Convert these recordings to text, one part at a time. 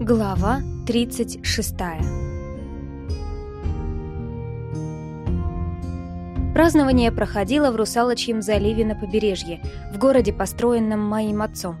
Глава 36 Празднование проходило в Русалочьем заливе на побережье, в городе, построенном моим отцом.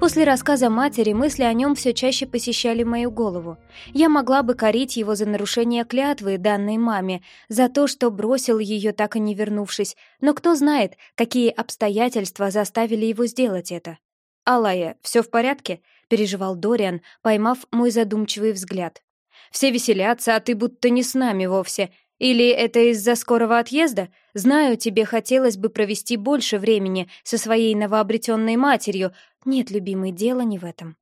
После рассказа матери мысли о нем все чаще посещали мою голову. Я могла бы корить его за нарушение клятвы, данной маме, за то, что бросил ее, так и не вернувшись, но кто знает, какие обстоятельства заставили его сделать это. «Алая, все в порядке?» — переживал Дориан, поймав мой задумчивый взгляд. «Все веселятся, а ты будто не с нами вовсе. Или это из-за скорого отъезда? Знаю, тебе хотелось бы провести больше времени со своей новообретенной матерью. Нет, любимый, дело не в этом.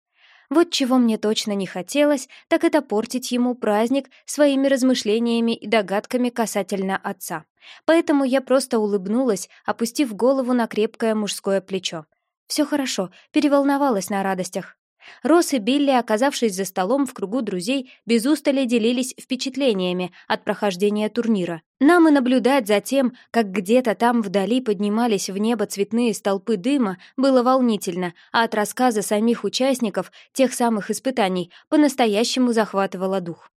Вот чего мне точно не хотелось, так это портить ему праздник своими размышлениями и догадками касательно отца. Поэтому я просто улыбнулась, опустив голову на крепкое мужское плечо. Все хорошо, переволновалась на радостях. Росс и Билли, оказавшись за столом в кругу друзей, без устали делились впечатлениями от прохождения турнира. Нам и наблюдать за тем, как где-то там вдали поднимались в небо цветные столпы дыма, было волнительно, а от рассказа самих участников тех самых испытаний по-настоящему захватывало дух.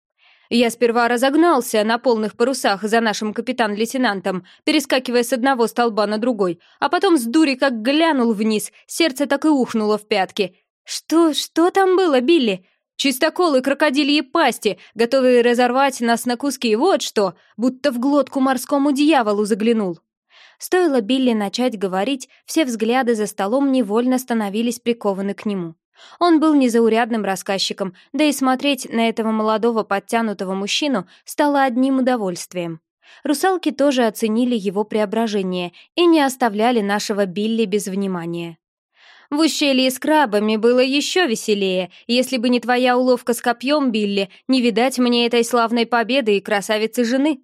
Я сперва разогнался на полных парусах за нашим капитан-лейтенантом, перескакивая с одного столба на другой, а потом с дури как глянул вниз, сердце так и ухнуло в пятки. «Что, что там было, Билли?» «Чистоколы крокодильи пасти, готовые разорвать нас на куски, вот что!» Будто в глотку морскому дьяволу заглянул. Стоило Билли начать говорить, все взгляды за столом невольно становились прикованы к нему. Он был незаурядным рассказчиком, да и смотреть на этого молодого подтянутого мужчину стало одним удовольствием. Русалки тоже оценили его преображение и не оставляли нашего Билли без внимания. В ущелье с крабами было еще веселее. Если бы не твоя уловка с копьем, Билли, не видать мне этой славной победы и красавицы жены.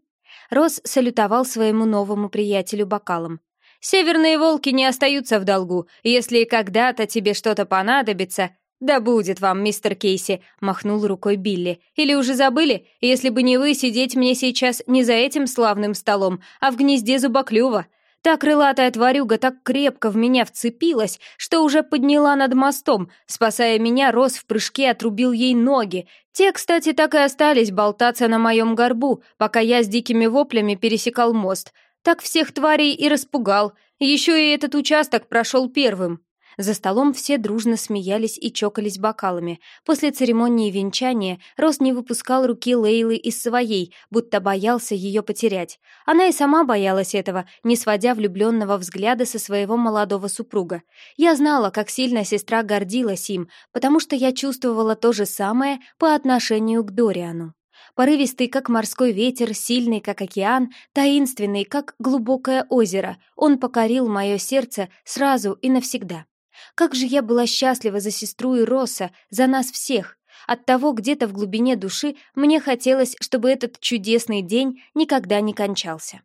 Рос салютовал своему новому приятелю бокалом. Северные волки не остаются в долгу. Если когда-то тебе что-то понадобится, «Да будет вам, мистер Кейси», — махнул рукой Билли. «Или уже забыли? Если бы не вы, сидеть мне сейчас не за этим славным столом, а в гнезде зубоклюва. Та крылатая тварюга так крепко в меня вцепилась, что уже подняла над мостом, спасая меня, Рос в прыжке отрубил ей ноги. Те, кстати, так и остались болтаться на моем горбу, пока я с дикими воплями пересекал мост. Так всех тварей и распугал. Еще и этот участок прошел первым. За столом все дружно смеялись и чокались бокалами. После церемонии венчания Рос не выпускал руки Лейлы из своей, будто боялся ее потерять. Она и сама боялась этого, не сводя влюбленного взгляда со своего молодого супруга. Я знала, как сильно сестра гордилась им, потому что я чувствовала то же самое по отношению к Дориану. Порывистый, как морской ветер, сильный, как океан, таинственный, как глубокое озеро, он покорил мое сердце сразу и навсегда. Как же я была счастлива за сестру и Росса, за нас всех. От того где-то в глубине души мне хотелось, чтобы этот чудесный день никогда не кончался.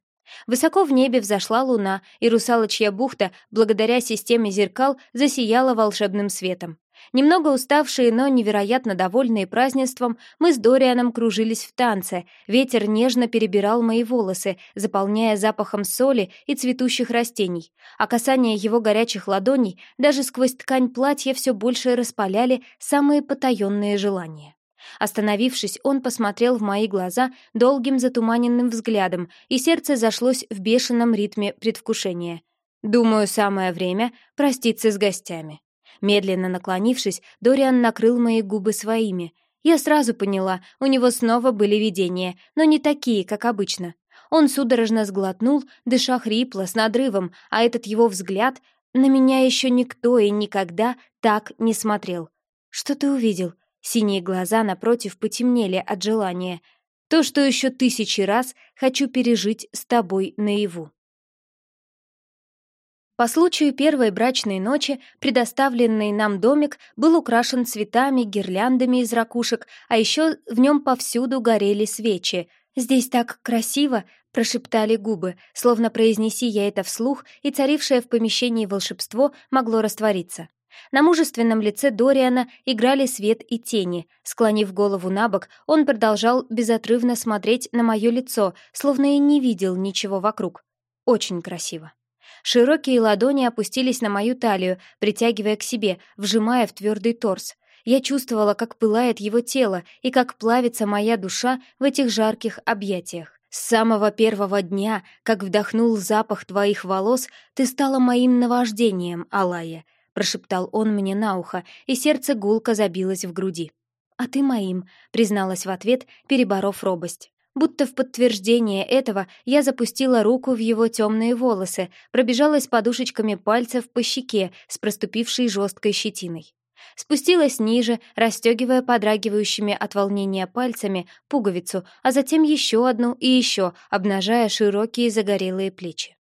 Высоко в небе взошла луна, и русалочья бухта, благодаря системе зеркал, засияла волшебным светом. Немного уставшие, но невероятно довольные празднеством, мы с Дорианом кружились в танце. Ветер нежно перебирал мои волосы, заполняя запахом соли и цветущих растений. А касание его горячих ладоней даже сквозь ткань платья все больше распаляли самые потаенные желания. Остановившись, он посмотрел в мои глаза долгим затуманенным взглядом, и сердце зашлось в бешеном ритме предвкушения. Думаю, самое время проститься с гостями. Медленно наклонившись, Дориан накрыл мои губы своими. Я сразу поняла, у него снова были видения, но не такие, как обычно. Он судорожно сглотнул, дыша хрипло, с надрывом, а этот его взгляд на меня еще никто и никогда так не смотрел. «Что ты увидел?» Синие глаза напротив потемнели от желания. «То, что еще тысячи раз хочу пережить с тобой наяву». По случаю первой брачной ночи предоставленный нам домик был украшен цветами, гирляндами из ракушек, а еще в нем повсюду горели свечи. «Здесь так красиво!» — прошептали губы, словно произнеси я это вслух, и царившее в помещении волшебство могло раствориться. На мужественном лице Дориана играли свет и тени. Склонив голову на бок, он продолжал безотрывно смотреть на мое лицо, словно и не видел ничего вокруг. Очень красиво. Широкие ладони опустились на мою талию, притягивая к себе, вжимая в твердый торс. Я чувствовала, как пылает его тело и как плавится моя душа в этих жарких объятиях. С самого первого дня, как вдохнул запах твоих волос, ты стала моим наваждением, Алая, прошептал он мне на ухо, и сердце гулко забилось в груди. «А ты моим», — призналась в ответ, переборов робость. Будто в подтверждение этого я запустила руку в его темные волосы, пробежалась подушечками пальцев по щеке с проступившей жесткой щетиной. Спустилась ниже, расстегивая подрагивающими от волнения пальцами пуговицу, а затем еще одну и еще, обнажая широкие загорелые плечи.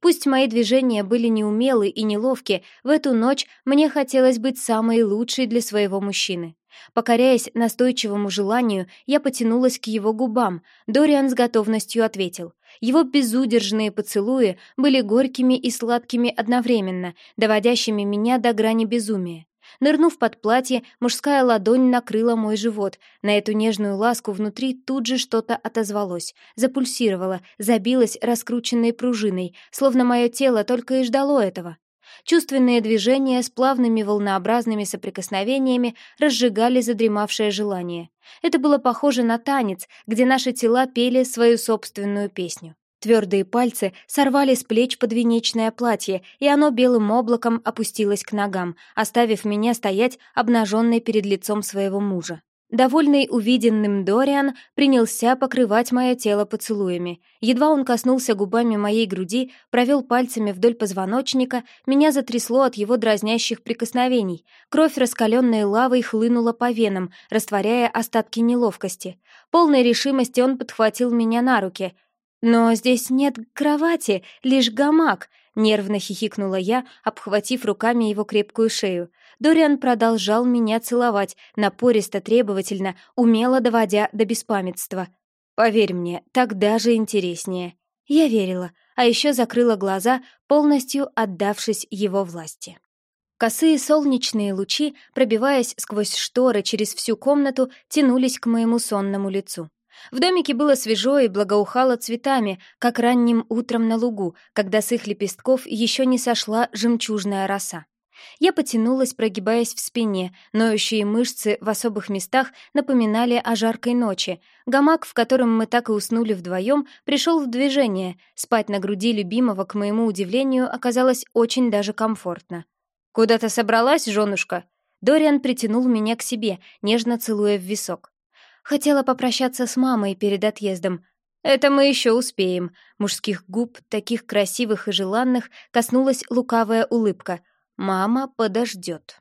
Пусть мои движения были неумелы и неловки, в эту ночь мне хотелось быть самой лучшей для своего мужчины. Покоряясь настойчивому желанию, я потянулась к его губам. Дориан с готовностью ответил. Его безудержные поцелуи были горькими и сладкими одновременно, доводящими меня до грани безумия. Нырнув под платье, мужская ладонь накрыла мой живот. На эту нежную ласку внутри тут же что-то отозвалось, запульсировало, забилось раскрученной пружиной, словно мое тело только и ждало этого. Чувственные движения с плавными волнообразными соприкосновениями разжигали задремавшее желание. Это было похоже на танец, где наши тела пели свою собственную песню. Твердые пальцы сорвали с плеч подвенечное платье, и оно белым облаком опустилось к ногам, оставив меня стоять обнаженной перед лицом своего мужа. Довольный увиденным Дориан принялся покрывать мое тело поцелуями. Едва он коснулся губами моей груди, провел пальцами вдоль позвоночника, меня затрясло от его дразнящих прикосновений. Кровь раскаленной лавой хлынула по венам, растворяя остатки неловкости. Полной решимости он подхватил меня на руки. «Но здесь нет кровати, лишь гамак», — нервно хихикнула я, обхватив руками его крепкую шею. Дориан продолжал меня целовать, напористо, требовательно, умело доводя до беспамятства. Поверь мне, так даже интереснее. Я верила, а еще закрыла глаза, полностью отдавшись его власти. Косые солнечные лучи, пробиваясь сквозь шторы через всю комнату, тянулись к моему сонному лицу. В домике было свежо и благоухало цветами, как ранним утром на лугу, когда с их лепестков еще не сошла жемчужная роса. Я потянулась, прогибаясь в спине, ноющие мышцы в особых местах напоминали о жаркой ночи. Гамак, в котором мы так и уснули вдвоем, пришел в движение. Спать на груди любимого, к моему удивлению, оказалось очень даже комфортно. «Куда ты собралась, женушка?» Дориан притянул меня к себе, нежно целуя в висок. Хотела попрощаться с мамой перед отъездом. «Это мы еще успеем». Мужских губ, таких красивых и желанных, коснулась лукавая улыбка — Мама подождет.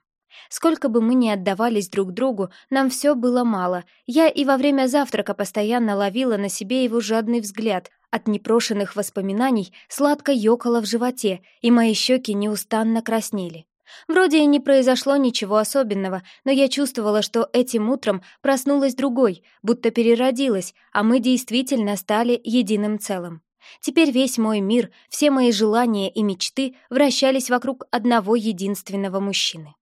Сколько бы мы ни отдавались друг другу, нам все было мало. Я и во время завтрака постоянно ловила на себе его жадный взгляд. От непрошенных воспоминаний сладко ёкало в животе, и мои щеки неустанно краснели. Вроде и не произошло ничего особенного, но я чувствовала, что этим утром проснулась другой, будто переродилась, а мы действительно стали единым целым. Теперь весь мой мир, все мои желания и мечты вращались вокруг одного единственного мужчины.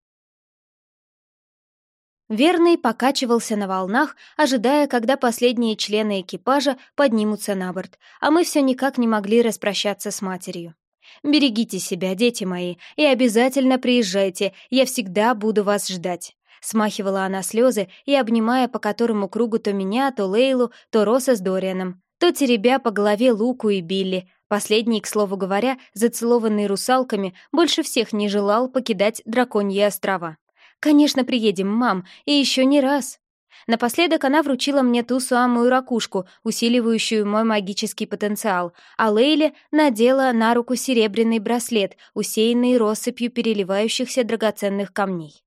Верный покачивался на волнах, ожидая, когда последние члены экипажа поднимутся на борт, а мы все никак не могли распрощаться с матерью. «Берегите себя, дети мои, и обязательно приезжайте, я всегда буду вас ждать». Смахивала она слезы и, обнимая по которому кругу то меня, то Лейлу, то Роса с Дорианом то теребя по голове Луку и Билли. Последний, к слову говоря, зацелованный русалками, больше всех не желал покидать драконьи острова. «Конечно, приедем, мам, и еще не раз». Напоследок она вручила мне ту самую ракушку, усиливающую мой магический потенциал, а Лейле надела на руку серебряный браслет, усеянный россыпью переливающихся драгоценных камней.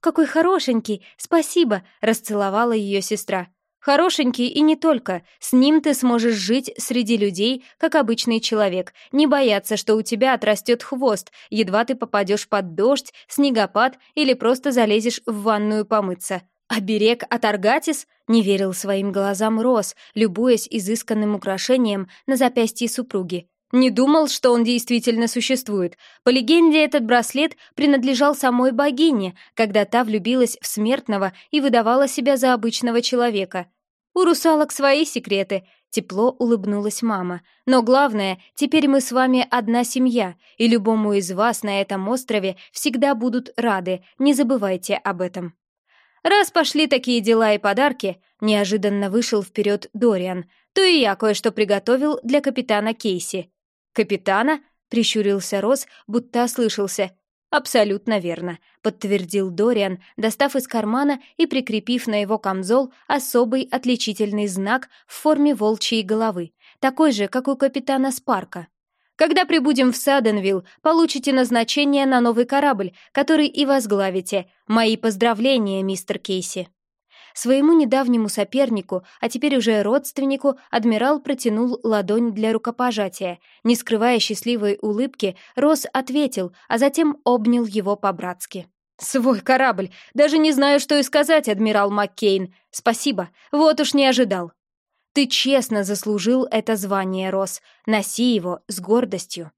«Какой хорошенький! Спасибо!» — расцеловала ее сестра. Хорошенький и не только. С ним ты сможешь жить среди людей, как обычный человек, не бояться, что у тебя отрастет хвост, едва ты попадешь под дождь, снегопад или просто залезешь в ванную помыться. А берег от Аргатис не верил своим глазам Рос, любуясь изысканным украшением на запястье супруги. Не думал, что он действительно существует. По легенде, этот браслет принадлежал самой богине, когда та влюбилась в смертного и выдавала себя за обычного человека. У русалок свои секреты, тепло улыбнулась мама. Но главное, теперь мы с вами одна семья, и любому из вас на этом острове всегда будут рады, не забывайте об этом. Раз пошли такие дела и подарки, неожиданно вышел вперед Дориан, то и я кое-что приготовил для капитана Кейси. «Капитана?» — прищурился Рос, будто ослышался. «Абсолютно верно», — подтвердил Дориан, достав из кармана и прикрепив на его камзол особый отличительный знак в форме волчьей головы, такой же, как у капитана Спарка. Когда прибудем в Саденвилл, получите назначение на новый корабль, который и возглавите. Мои поздравления, мистер Кейси». Своему недавнему сопернику, а теперь уже родственнику, адмирал протянул ладонь для рукопожатия. Не скрывая счастливой улыбки, Росс ответил, а затем обнял его по-братски. «Свой корабль! Даже не знаю, что и сказать, адмирал Маккейн. Спасибо, вот уж не ожидал». Ты честно заслужил это звание, Рос. Носи его с гордостью.